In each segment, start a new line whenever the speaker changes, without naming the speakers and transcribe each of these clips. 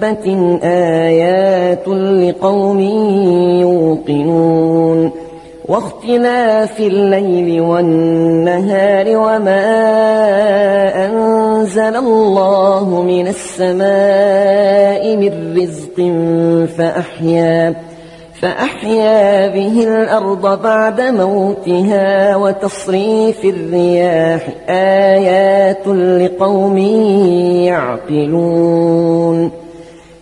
دابة آيات لقوم يوقنون واختلاف الليل والنهار وما أنزل الله من السماء من رزق فأحيا فأحيا به الأرض بعد موتها وتصريف الرياح آيات لقوم يعقلون.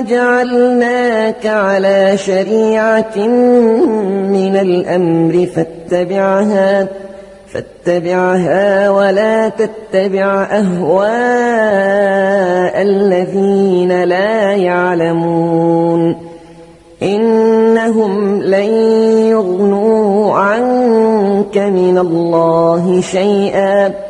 جعلناك على شريعة من الأمر فاتبعها فاتبعها ولا تتبع أهواء الذين لا يعلمون. إنهم لن يغنوا عنك من الله شيئا.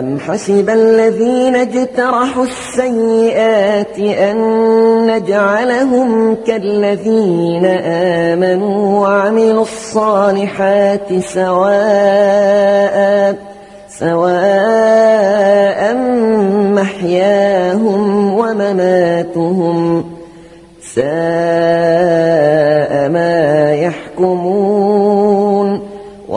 أم حسب الذين اجترحوا السيئات أن نجعلهم كالذين آمنوا وعملوا الصالحات سواء سواء محياهم ومماتهم ساء ما يحكمون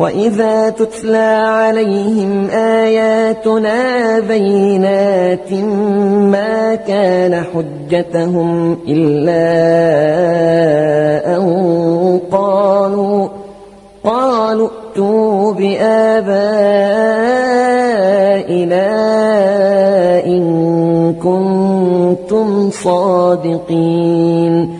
وإذا تتلى عليهم آياتنا بينات ما كان حجتهم إلا أن قالوا قالوا ائتوا بآبائنا إن كنتم صادقين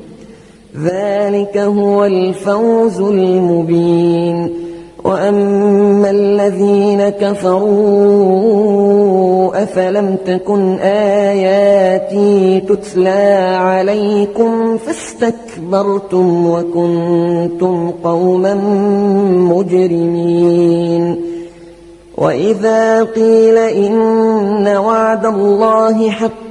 ذلك هو الفوز المبين. وأما الذين كفروا أفلم تكن آياتي تتلى عليكم فاستكبرتم وكنتم قوما مجرمين. وإذا قيل إن وعد الله حق